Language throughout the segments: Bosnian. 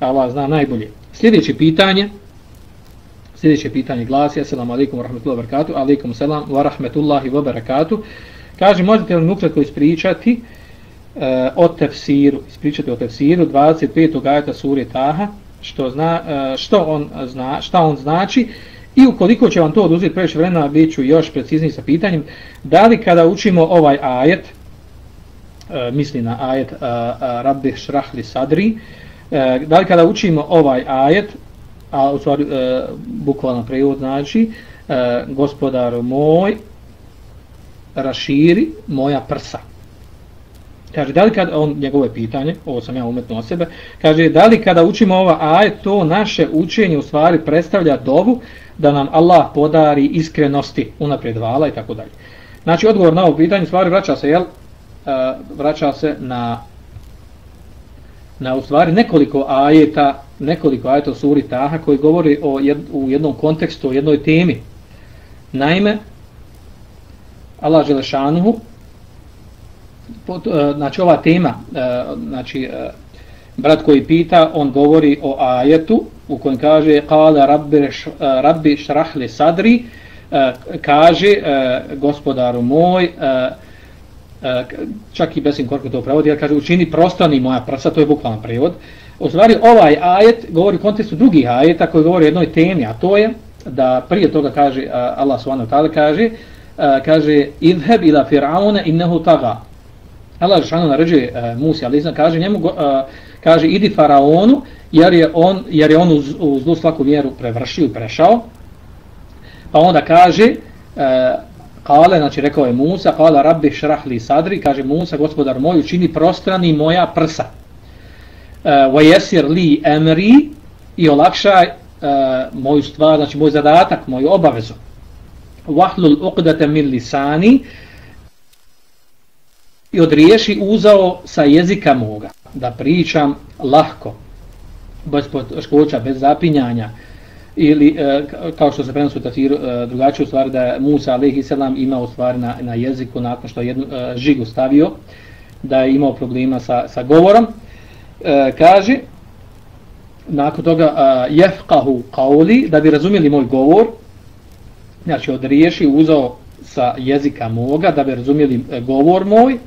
Allah zna najbolje. Sljedeće pitanje, sljedeće pitanje glasi, assalamu alaikum wa rahmatullahi wa barakatuh, alaikum salam wa rahmatullahi wa barakatuh. Kaže, možete li ukratko ispričati e, o tefsiru, ispričati o tefsiru 25. ajata suri Taha, što, zna, e, što, on zna, šta on znači, i ukoliko će vam to oduzeti previše vremena, bit ću još precizniji sa pitanjem, da li kada učimo ovaj ajet, e, misli na ajet e, Rabbi šrahli sadri, e, e, da li kada učimo ovaj ajet, a u stvari e, bukvalno prevod znači, e, gospodaru moj, raširi moja prsa. Kaže, da li kada, on, njegove pitanje, ovo sam ja umetno o sebe, kaže, da li kada učimo ova ajet, to naše učenje u stvari predstavlja dovu da nam Allah podari iskrenosti unaprijed vala i tako dalje. Znači, odgovor na ovo pitanje, stvari vraća se, jel, uh, vraća se na na u stvari nekoliko ajeta, nekoliko ajeta u suri Taha koji govori o jed, u jednom kontekstu, o jednoj temi. Naime, Allah Želešanuhu, e, znači ova tema, e, znači e, brat koji pita, on govori o ajetu u kojem kaže Kale rabbi, e, rabbi šrahli sadri, kaže gospodaru moj, E, čak i Besim Korko to prevodi, jer kaže učini prostani moja prsa, to je bukvalan prevod. U stvari ovaj ajet govori u kontekstu drugih ajeta koji govori o jednoj temi, a to je da prije toga kaže e, Allah subhanahu wa ta'ala kaže e, kaže idheb ila fir'auna innehu taga. Allah šanu naređuje Musi, ali kaže njemu kaže idi faraonu jer je on, jer je on uz, uz zlu svaku vjeru prevršio i prešao. Pa onda kaže Kale, znači rekao je Musa, kale rabbi šrahli sadri, kaže Musa, gospodar moj, učini prostrani moja prsa. E, wa jesir li emri i olakšaj uh, moju stvar, znači moj zadatak, moju obavezu. Wahlul uqdata min lisani i odriješi uzao sa jezika moga, da pričam lahko, bez škoća, bez zapinjanja, ili e, kao što se prenosi u tafiru e, drugačije u stvari da je Musa alejhi selam imao u stvari na, na jeziku nakon što je jednu e, žigu stavio da je imao problema sa, sa govorom. E, kaže nakon toga e, jefqahu qawli da bi razumjeli moj govor znači odriješi uzao sa jezika moga da bi razumjeli e, govor moj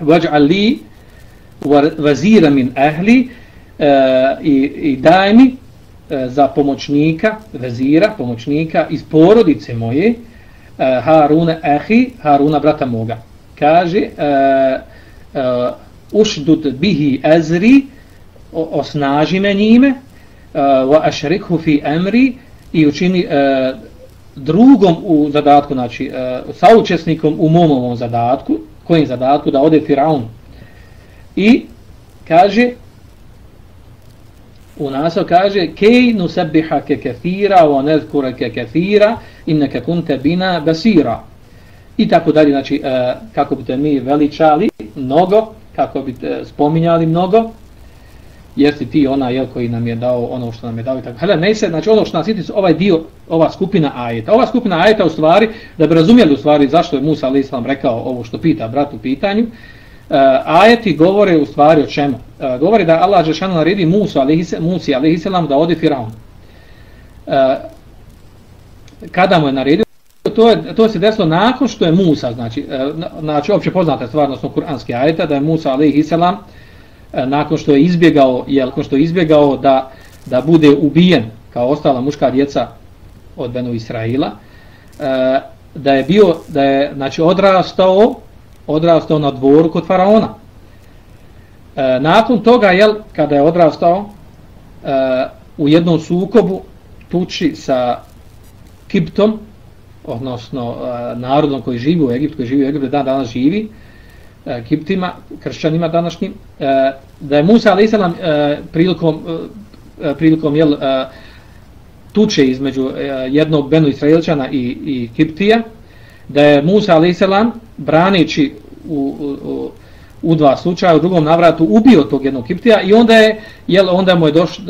vaj'al li vazira min ahli i, i daj mi E, za pomoćnika, vezira, pomoćnika iz porodice moje, e, Haruna Ehi, Haruna brata moga. Kaže, e, e ušdut bihi ezri, osnaži me njime, wa ašrikhu fi emri, i učini drugom u zadatku, znači saučesnikom u mom ovom zadatku, kojim zadatku, da ode Firaun. I kaže, u naso kaže kej nusabiha ke kefira wa nezkura ke kefira inneke kunte bina basira. I tako dalje znači e, kako biste mi veličali mnogo kako biste spominjali mnogo jesi ti ona jel koji nam je dao ono što nam je dao i tako. Hele ne se znači ono što nas iti ovaj dio ova skupina ajeta. Ova skupina ajeta u stvari da bi razumjeli u stvari zašto je Musa alejhi rekao ovo što pita bratu pitanju uh, E, ajeti govore u stvari o čemu? E, uh, govori da Allah Žešanu naredi Musa, alihise, Musi, alaihisselam, da odi Firaun. Uh, kada mu je naredio, to, je, to se desilo nakon što je Musa, znači, uh, znači opće poznata stvar, odnosno kuranski ajeta, da je Musa, alaihisselam, uh, nakon što je izbjegao, jel, nakon što je izbjegao da, da bude ubijen kao ostala muška djeca od Benu Israila, uh, da je bio, da je, znači, odrastao odrastao na dvoru kod faraona. E, nakon toga, jel, kada je odrastao e, u jednom sukobu tuči sa Kiptom, odnosno e, narodom koji živi u Egiptu, koji živi u Egiptu, dan danas živi, e, Kiptima, kršćanima današnjim, e, da je Musa a.s. E, prilikom, e, prilikom jel, e, tuče između e, jednog Benu Israelčana i, i Kiptija, da je Musa a.s. braneći u, u, u dva slučaja, u drugom navratu ubio tog jednog kiptija i onda je jel, onda mu je doš,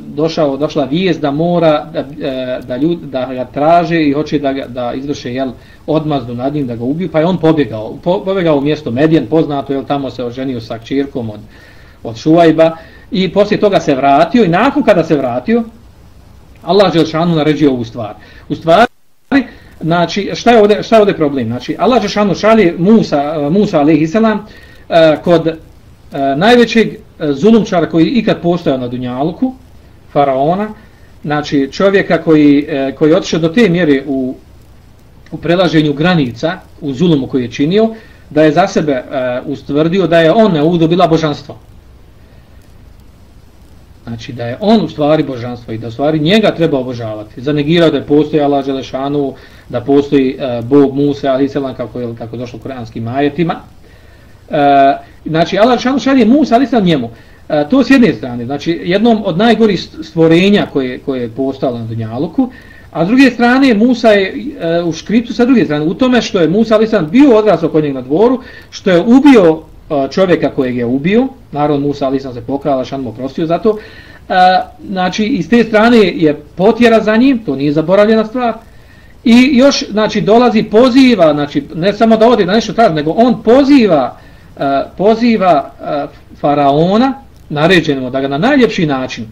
došao, došla vijest da mora da, e, da, ljud, da ga traže i hoće da, da izvrše jel, odmazdu nad njim da ga ubiju, pa je on pobjegao. Po, pobjegao u mjesto Medijan, poznato, jel, tamo se oženio sa kćerkom od, od Šuajba i poslije toga se vratio i nakon kada se vratio Allah Želšanu naređio ovu stvar. U stvari, znači, šta je ovdje, šta je ovdje problem? Znači, Allah Želšanu šalje Musa, e, Musa a.s. E, kod e, najvećeg zulumčara koji ikad postojao na Dunjaluku, faraona, znači čovjeka koji, koji je otišao do te mjere u, u prelaženju granica, u zulumu koji je činio, da je za sebe ustvrdio da je on neudobila božanstvo. Znači da je on u stvari božanstvo i da u stvari njega treba obožavati. Zanegirao da je postoji Allah Želešanu, da postoji e, Bog Musa, ali selam kako je kako je došlo u kuranskim ajetima. E, znači Allah Želešanu šalje Musa, ali selam njemu. E, to s jedne strane, znači jednom od najgorih stvorenja koje, koje je postalo na Dunjaluku, A s druge strane, Musa je e, u škriptu sa druge strane, u tome što je Musa ali selam bio odrasao kod njeg na dvoru, što je ubio čovjeka kojeg je ubio, naravno Musa ali sam se pokrala, šan mu oprostio za to, e, znači iz te strane je potjera za njim, to nije zaboravljena stvar, i još znači dolazi, poziva, znači ne samo da odi na nešto traži, nego on poziva, poziva faraona, naređenimo da ga na najljepši način,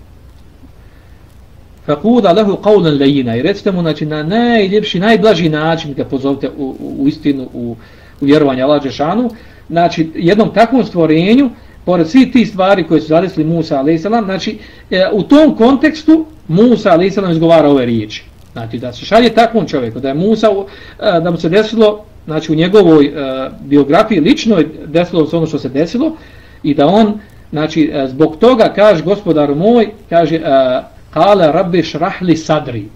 Fakuda lehu qawlan lejina. I recite mu znači, na najljepši, najblaži način ga pozovite u, u, istinu, u, u vjerovanje Allah Žešanu. Znači, jednom takvom stvorenju, pored svih tih stvari koje su zadesli Musa a.s. Znači, e, u tom kontekstu Musa a.s. izgovara ove riječi. Znači, da se šalje takvom čovjeku, da je Musa, e, da mu se desilo, znači u njegovoj e, biografiji ličnoj desilo se ono što se desilo i da on, znači, e, zbog toga kaže gospodar moj, kaže, e, Kale rabbi šrahli sadri.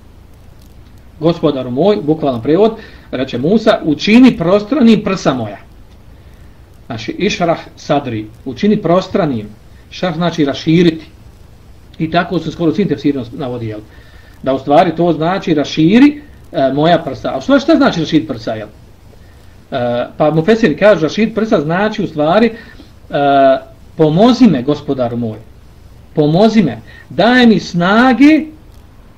Gospodaru moj, bukvalan prevod, reče Musa, učini prostranim prsa moja. Znači, išrah sadri, učini prostranim. Šrah znači raširiti. I tako se skoro svim tefsirima navodi, jel? Da u stvari to znači raširi e, moja prsa. A što, šta znači raširi prsa, jel? E, pa mu Fesir kaže, raširi prsa znači u stvari e, pomozi me, gospodaru moj pomozi me, daje mi snage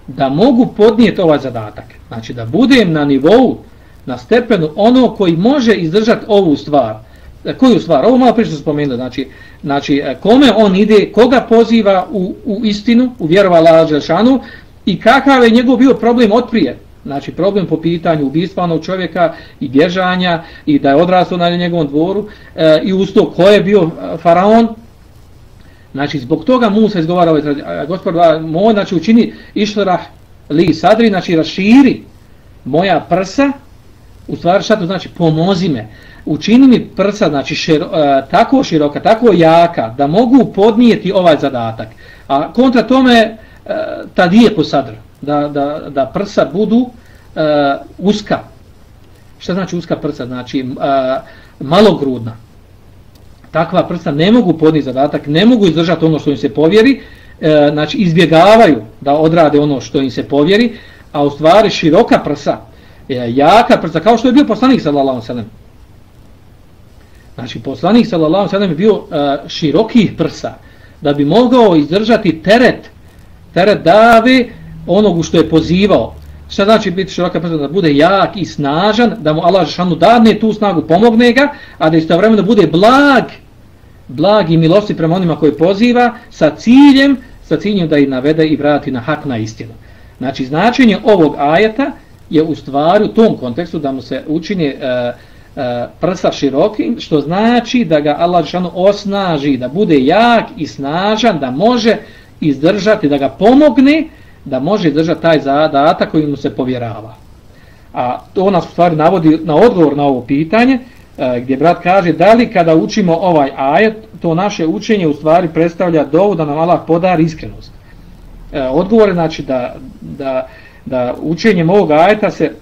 da mogu podnijeti ovaj zadatak. Znači da budem na nivou, na stepenu ono koji može izdržati ovu stvar. E, koju stvar? Ovo malo prišto spomenuli. Znači, znači, e, kome on ide, koga poziva u, u istinu, u vjerova Lađešanu i kakav je njegov bio problem od prije. Znači problem po pitanju ubistva onog čovjeka i bježanja i da je odrastao na njegovom dvoru e, i uz to ko je bio e, faraon, Znači, zbog toga Musa izgovara ovaj tradicij. Gospod, moj, znači, učini išlerah li sadri, znači, raširi moja prsa, u stvari šta to znači, pomozi me. Učini mi prsa, znači, širo, uh, tako široka, tako jaka, da mogu podnijeti ovaj zadatak. A kontra tome, e, uh, ta po sadr, da, da, da prsa budu uh, uska. Šta znači uska prsa? Znači, uh, malogrudna takva prsa ne mogu podnijeti zadatak, ne mogu izdržati ono što im se povjeri, e, znači izbjegavaju da odrade ono što im se povjeri, a u stvari široka prsa, E, jaka prsa, kao što je bio poslanik sallallahu sallam. Znači poslanik sallallahu sallam je bio e, uh, širokih prsa, da bi mogao izdržati teret, teret dave onog u što je pozivao. Šta znači biti široka prsa? Da bude jak i snažan, da mu Allah Žešanu dadne tu snagu, pomogne ga, a da istovremeno bude blag, blag i milosti prema onima koji poziva sa ciljem, sa ciljem da ih navede i vrati na hak na istinu. Znači, značenje ovog ajeta je je u stvari u tom kontekstu da mu se učini e, e, prsa širokim, što znači da ga Allah Žešanu osnaži, da bude jak i snažan, da može izdržati, da ga pomogne, da može izdržati taj zadatak koji mu se povjerava. A to nas u stvari navodi na odgovor na ovo pitanje, e, gdje brat kaže da li kada učimo ovaj ajet, to naše učenje u stvari predstavlja dovu da nam Allah podari iskrenost. E, odgovor je znači da, da, da učenjem ovog ajeta se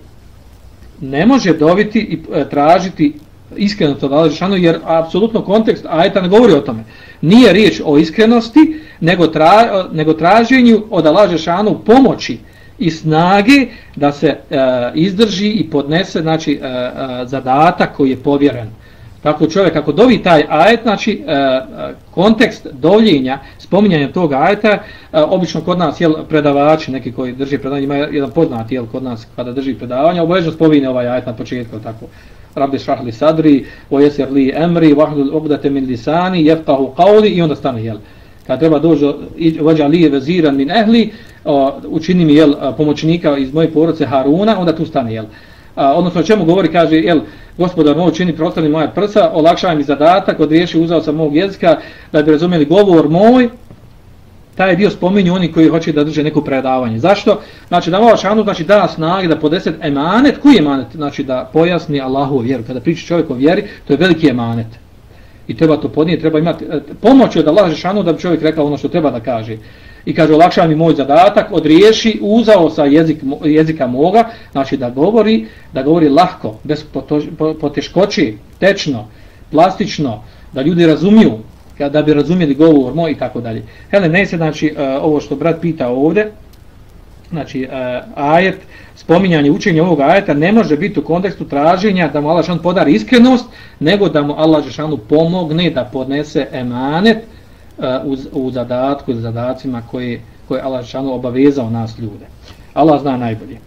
ne može dobiti i e, tražiti iskrenost od Allah Žešanu, jer apsolutno kontekst ajeta ne govori o tome. Nije riječ o iskrenosti, nego, tra, nego traženju od Allah Žešanu pomoći i snage da se e, izdrži i podnese znači, e, e, zadatak koji je povjeren. Tako čovjek ako dovi taj ajet, znači e, e, kontekst dovljenja, spominjanja tog ajeta, e, obično kod nas jel, predavači, neki koji drži predavanje, ima jedan poznat jel, kod nas kada drži predavanja, obavežno spominje ovaj ajet na početku, tako rabbi šrahli sadri, o jeser li emri, vahdul obdate min lisani, jeftahu qavli i onda stane jel. kad treba doći vođa li veziran min ehli, učini mi jel, pomoćnika iz moje porodice Haruna, onda tu stane. Jel. A, odnosno čemu govori, kaže, jel, gospodar moj čini prostani moja prsa, olakšaj mi zadatak, odriješi uzao sam mog jezika, da bi razumjeli govor moj, taj dio spominju oni koji hoće da drže neko predavanje. Zašto? Znači da malo šanu, znači da snage da podeset emanet, koji je emanet? Znači da pojasni Allahu vjeru. Kada priča čovjek o vjeri, to je veliki emanet. I treba to podnijeti, treba imati e, pomoć od Allaha Žešanu da bi čovjek rekao ono što treba da kaže. I kaže, olakša mi moj zadatak, odriješi, uzao sa jezik, jezika moga, znači da govori, da govori lahko, bez poteškoći, tečno, plastično, da ljudi razumiju, da bi razumjeli govor moj i tako dalje. Hele, ne se, znači, e, ovo što brat pita ovdje, znači, e, ajet, spominjanje učenja ovog ajeta ne može biti u kontekstu traženja da mu Allah Žešanu podari iskrenost, nego da mu Allah Žešanu pomogne da podnese emanet Eh, u, u zadatku, u zadacima koje, koje Allah Žešanu obavezao nas ljude. Allah zna najbolje.